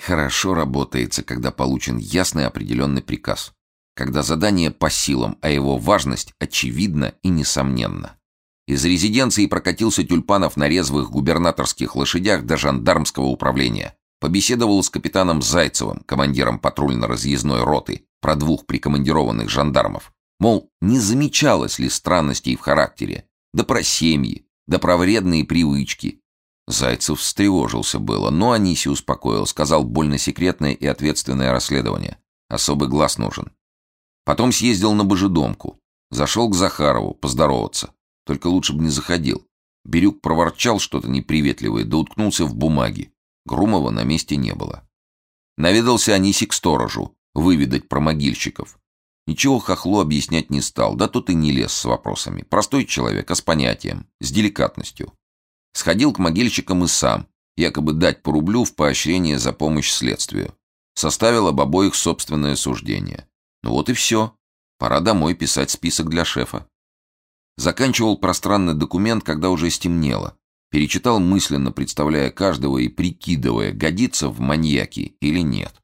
Хорошо работается, когда получен ясный определенный приказ. Когда задание по силам, а его важность очевидна и несомненна. Из резиденции прокатился Тюльпанов на резвых губернаторских лошадях до жандармского управления. Побеседовал с капитаном Зайцевым, командиром патрульно-разъездной роты, про двух прикомандированных жандармов. Мол, не замечалось ли странностей в характере, да про семьи, да про вредные привычки. Зайцев встревожился было, но Аниси успокоил, сказал больно секретное и ответственное расследование. Особый глаз нужен. Потом съездил на Божедомку. Зашел к Захарову поздороваться. Только лучше бы не заходил. Бирюк проворчал что-то неприветливое, да уткнулся в бумаги. Грумова на месте не было. Наведался Аниси к сторожу, выведать про могильщиков. Ничего хохлу объяснять не стал, да тут и не лез с вопросами. Простой человек, а с понятием, с деликатностью. Сходил к могильщикам и сам, якобы дать по рублю в поощрение за помощь следствию. Составил об обоих собственное суждение. Ну вот и все. Пора домой писать список для шефа. Заканчивал пространный документ, когда уже стемнело. Перечитал мысленно, представляя каждого и прикидывая, годится в маньяки или нет.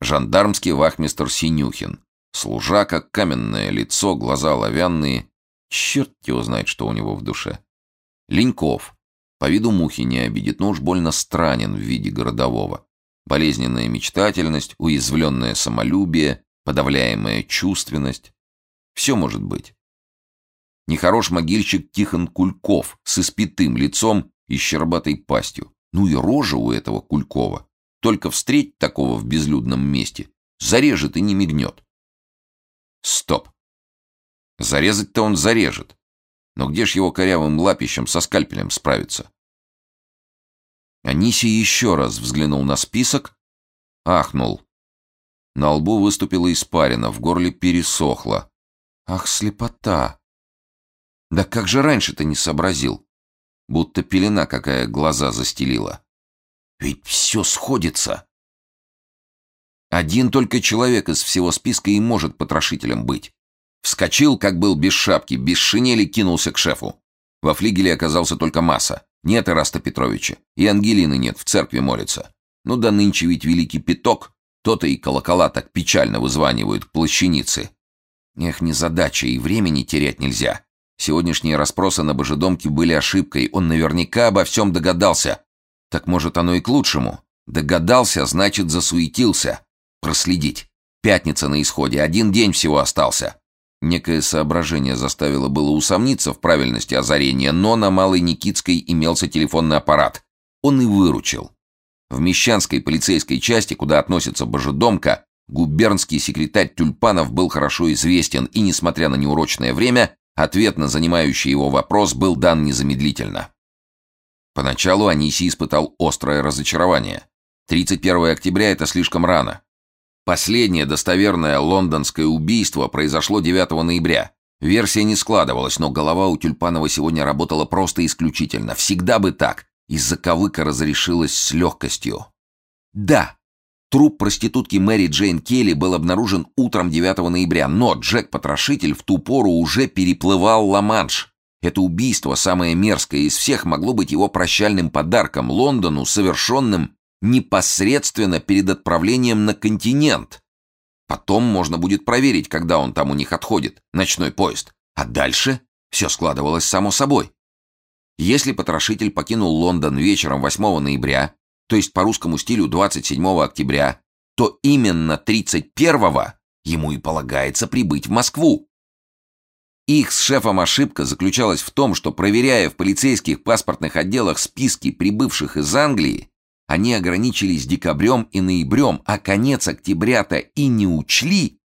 Жандармский вахмистр Синюхин. Служа, как каменное лицо, глаза оловянные. Черт его знает, что у него в душе. Леньков. По виду мухи не обидит, но уж больно странен в виде городового. Болезненная мечтательность, уязвленное самолюбие, подавляемая чувственность. Все может быть. Нехорош могильщик Тихон Кульков с испитым лицом и щербатой пастью. Ну и рожа у этого Кулькова. Только встреть такого в безлюдном месте, зарежет и не мигнет. Стоп. Зарезать-то он зарежет. Но где ж его корявым лапищем со скальпелем справиться? Аниси еще раз взглянул на список, ахнул. На лбу выступила испарина, в горле пересохло. Ах, слепота! Да как же раньше-то не сообразил? Будто пелена какая глаза застелила. Ведь все сходится. Один только человек из всего списка и может потрошителем быть. Вскочил, как был без шапки, без шинели кинулся к шефу. Во флигеле оказался только масса. Нет Ираста Петровича. И Ангелины нет, в церкви молится. Ну да нынче ведь великий пяток. То-то и колокола так печально вызванивают к плащанице. Эх, незадача, и времени терять нельзя. Сегодняшние расспросы на Божедомке были ошибкой. Он наверняка обо всем догадался. Так может оно и к лучшему. Догадался, значит засуетился. Проследить. Пятница на исходе, один день всего остался. Некое соображение заставило было усомниться в правильности озарения, но на Малой Никитской имелся телефонный аппарат. Он и выручил. В Мещанской полицейской части, куда относится Божедомка, губернский секретарь Тюльпанов был хорошо известен, и, несмотря на неурочное время, ответ на занимающий его вопрос был дан незамедлительно. Поначалу Аниси испытал острое разочарование. 31 октября — это слишком рано. Последнее достоверное лондонское убийство произошло 9 ноября. Версия не складывалась, но голова у Тюльпанова сегодня работала просто исключительно. Всегда бы так. Из-за кавыка разрешилась с легкостью. Да, труп проститутки Мэри Джейн Келли был обнаружен утром 9 ноября, но Джек-потрошитель в ту пору уже переплывал Ла-Манш. Это убийство, самое мерзкое из всех, могло быть его прощальным подарком Лондону, совершенным непосредственно перед отправлением на континент. Потом можно будет проверить, когда он там у них отходит, ночной поезд. А дальше все складывалось само собой. Если потрошитель покинул Лондон вечером 8 ноября, то есть по русскому стилю 27 октября, то именно 31-го ему и полагается прибыть в Москву. Их с шефом ошибка заключалась в том, что, проверяя в полицейских паспортных отделах списки прибывших из Англии, они ограничились декабрем и ноябрем, а конец октября-то и не учли.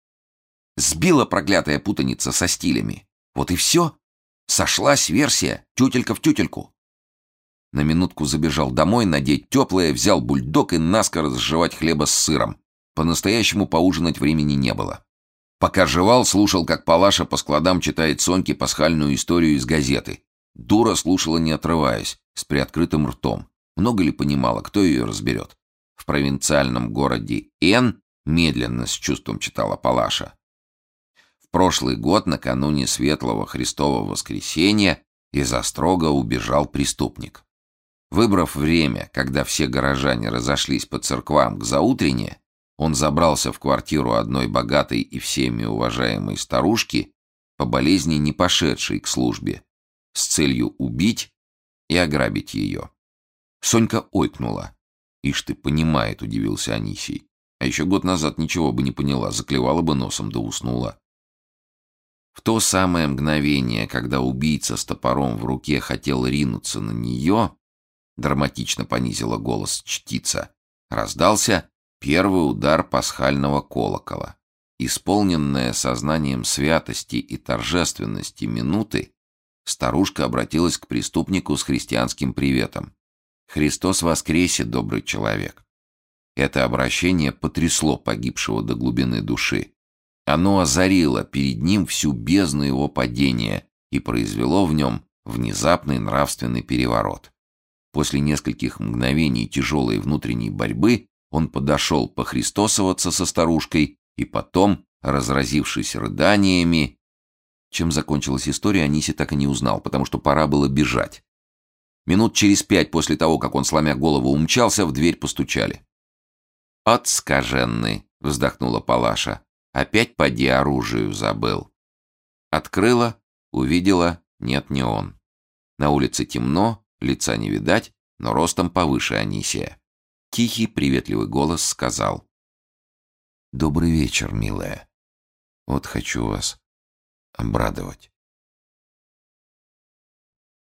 Сбила проклятая путаница со стилями. Вот и все. Сошлась версия, тютелька в тютельку. На минутку забежал домой, надеть теплое, взял бульдог и наскоро сживать хлеба с сыром. По-настоящему поужинать времени не было. Пока жевал, слушал, как Палаша по складам читает Соньке пасхальную историю из газеты. Дура слушала, не отрываясь, с приоткрытым ртом. Много ли понимала, кто ее разберет? В провинциальном городе Н медленно с чувством читала Палаша. В прошлый год, накануне Светлого Христового Воскресения, из Острога убежал преступник. Выбрав время, когда все горожане разошлись по церквам к заутрене, он забрался в квартиру одной богатой и всеми уважаемой старушки, по болезни не пошедшей к службе, с целью убить и ограбить ее. Сонька ойкнула. «Ишь ты, понимает», — удивился Анисий. А еще год назад ничего бы не поняла, заклевала бы носом да уснула. В то самое мгновение, когда убийца с топором в руке хотел ринуться на нее, драматично понизила голос чтица, раздался первый удар пасхального колокола. Исполненная сознанием святости и торжественности минуты, старушка обратилась к преступнику с христианским приветом. «Христос воскресе, добрый человек!» Это обращение потрясло погибшего до глубины души. Оно озарило перед ним всю бездну его падения и произвело в нем внезапный нравственный переворот. После нескольких мгновений тяжелой внутренней борьбы он подошел похристосоваться со старушкой и потом, разразившись рыданиями, чем закончилась история, Аниси так и не узнал, потому что пора было бежать. Минут через пять после того, как он, сломя голову, умчался, в дверь постучали. «От скаженный», — вздохнула Палаша. «Опять поди оружию забыл». Открыла, увидела, нет, не он. На улице темно, лица не видать, но ростом повыше Анисия. Тихий, приветливый голос сказал. «Добрый вечер, милая. Вот хочу вас обрадовать».